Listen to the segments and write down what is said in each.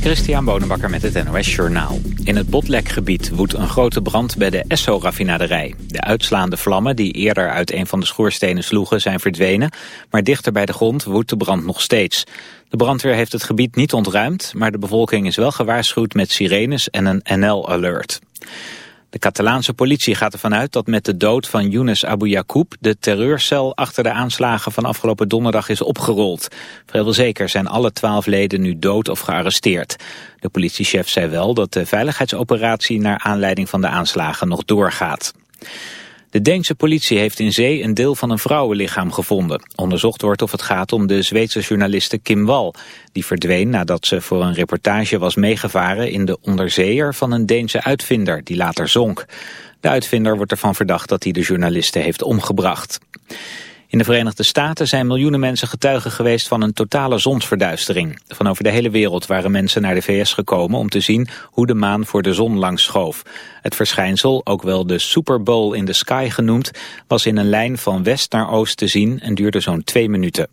Christian Bonenbakker met het NOS Journaal. In het Botlekgebied woedt een grote brand bij de Esso-raffinaderij. De uitslaande vlammen die eerder uit een van de schoorstenen sloegen zijn verdwenen... maar dichter bij de grond woedt de brand nog steeds. De brandweer heeft het gebied niet ontruimd... maar de bevolking is wel gewaarschuwd met sirenes en een NL-alert. De Catalaanse politie gaat ervan uit dat met de dood van Younes Abu Yacoub de terreurcel achter de aanslagen van afgelopen donderdag is opgerold. Vrijwel zeker zijn alle twaalf leden nu dood of gearresteerd. De politiechef zei wel dat de veiligheidsoperatie naar aanleiding van de aanslagen nog doorgaat. De Deense politie heeft in zee een deel van een vrouwenlichaam gevonden. Onderzocht wordt of het gaat om de Zweedse journaliste Kim Wall. Die verdween nadat ze voor een reportage was meegevaren in de onderzeeër van een Deense uitvinder die later zonk. De uitvinder wordt ervan verdacht dat hij de journaliste heeft omgebracht. In de Verenigde Staten zijn miljoenen mensen getuigen geweest van een totale zonsverduistering. Van over de hele wereld waren mensen naar de VS gekomen om te zien hoe de maan voor de zon langs schoof. Het verschijnsel, ook wel de Super Bowl in the Sky genoemd, was in een lijn van west naar oost te zien en duurde zo'n twee minuten.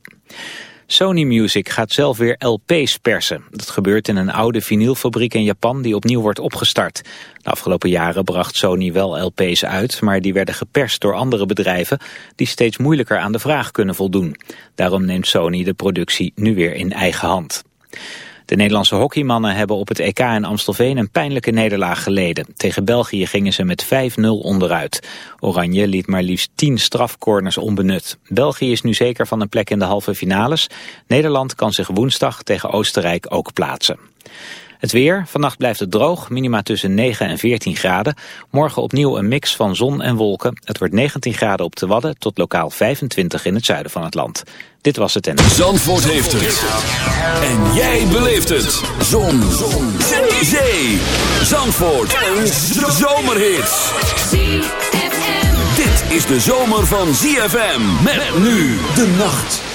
Sony Music gaat zelf weer LP's persen. Dat gebeurt in een oude vinylfabriek in Japan die opnieuw wordt opgestart. De afgelopen jaren bracht Sony wel LP's uit, maar die werden geperst door andere bedrijven die steeds moeilijker aan de vraag kunnen voldoen. Daarom neemt Sony de productie nu weer in eigen hand. De Nederlandse hockeymannen hebben op het EK in Amstelveen een pijnlijke nederlaag geleden. Tegen België gingen ze met 5-0 onderuit. Oranje liet maar liefst 10 strafcorners onbenut. België is nu zeker van een plek in de halve finales. Nederland kan zich woensdag tegen Oostenrijk ook plaatsen. Het weer. Vannacht blijft het droog. Minima tussen 9 en 14 graden. Morgen opnieuw een mix van zon en wolken. Het wordt 19 graden op de Wadden tot lokaal 25 in het zuiden van het land. Dit was het en... Zandvoort heeft het. En jij beleeft het. Zon. zon. Zee. Zandvoort. Een zomerhit. Dit is de zomer van ZFM. Met nu de nacht.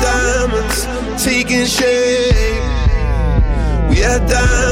diamonds taking shape. We are diamonds.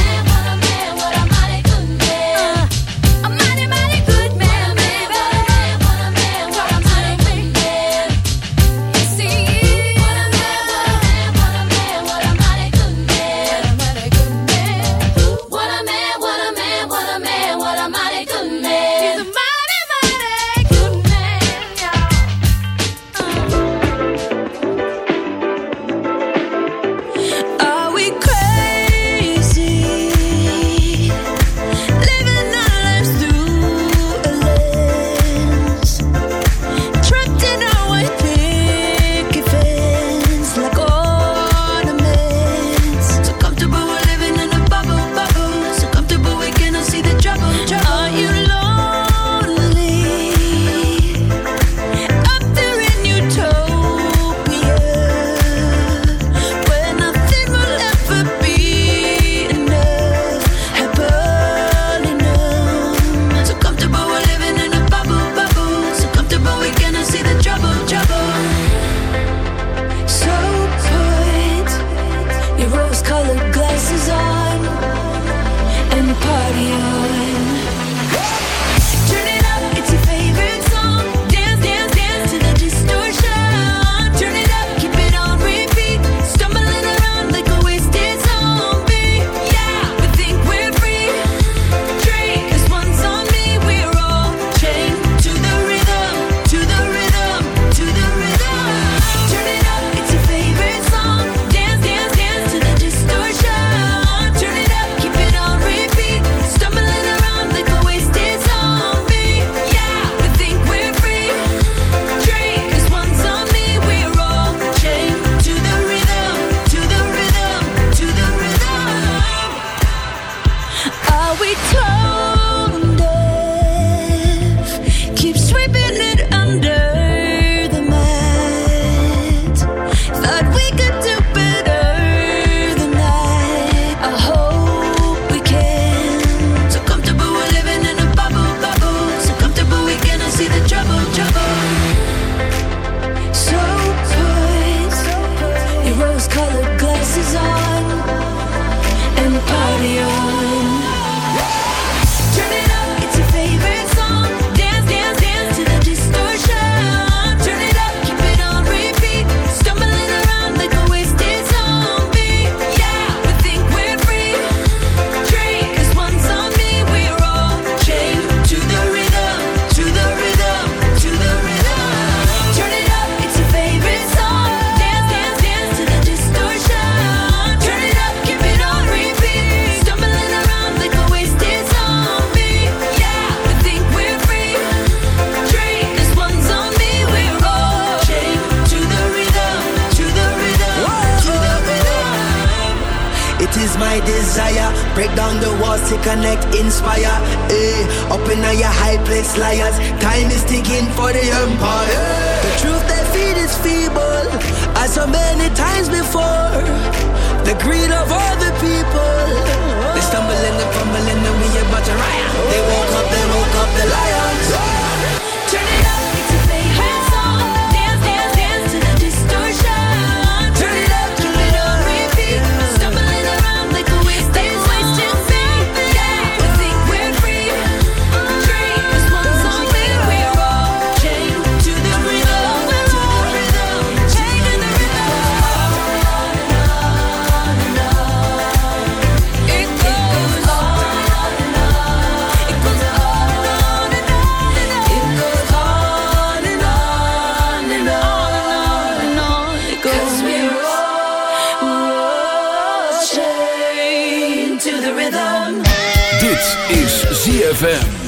ZFM.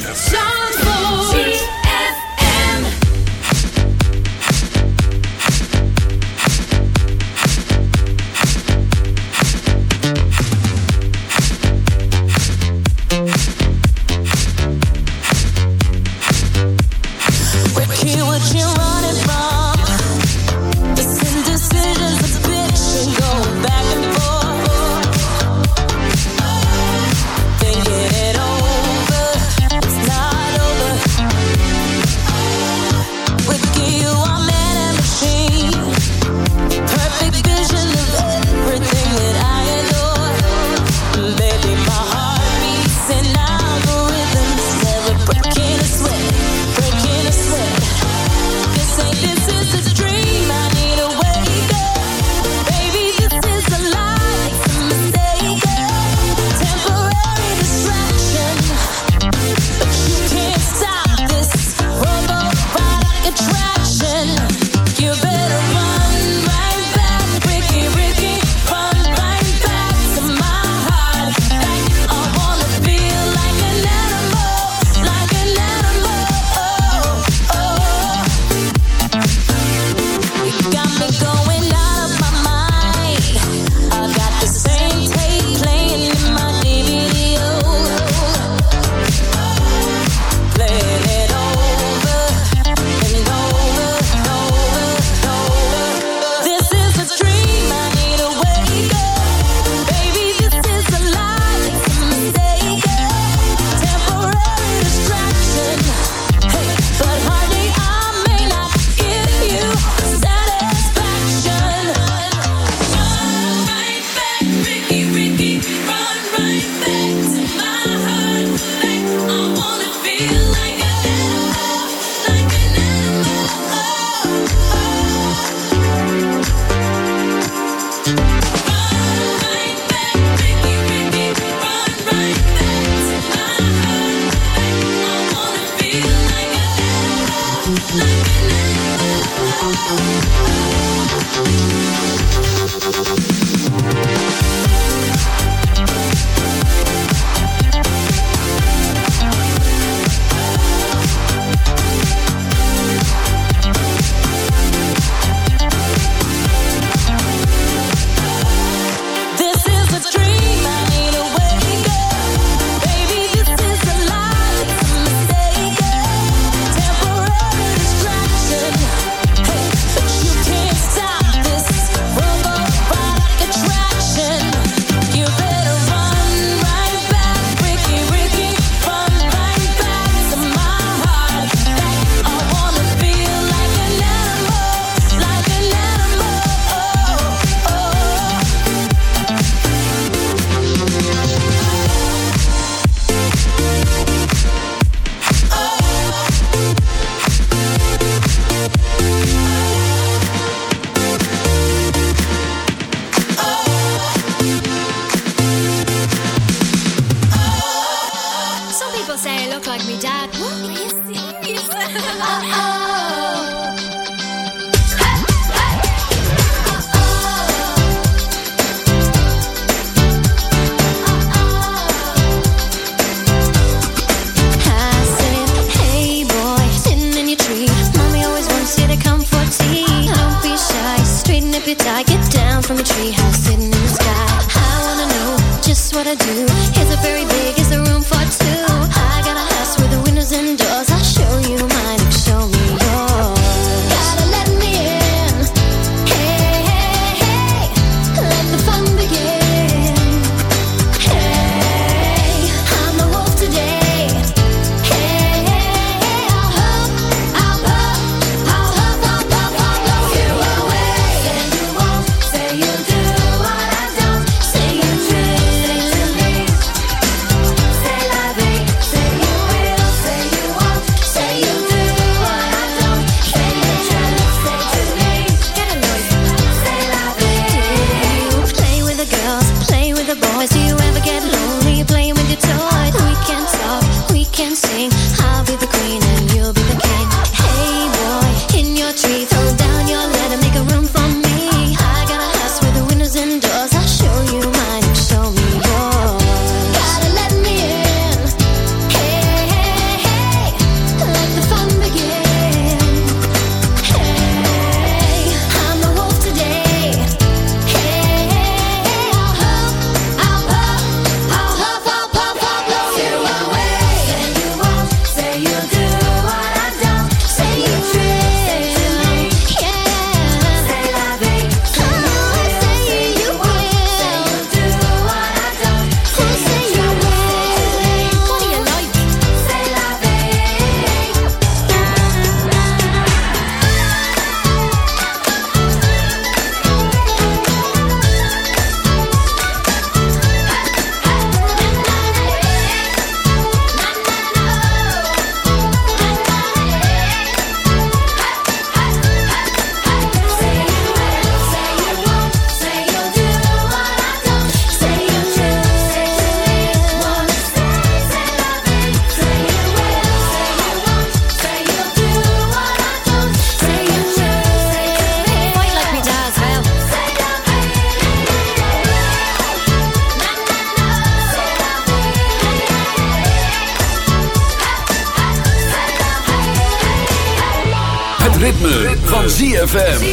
ZFM.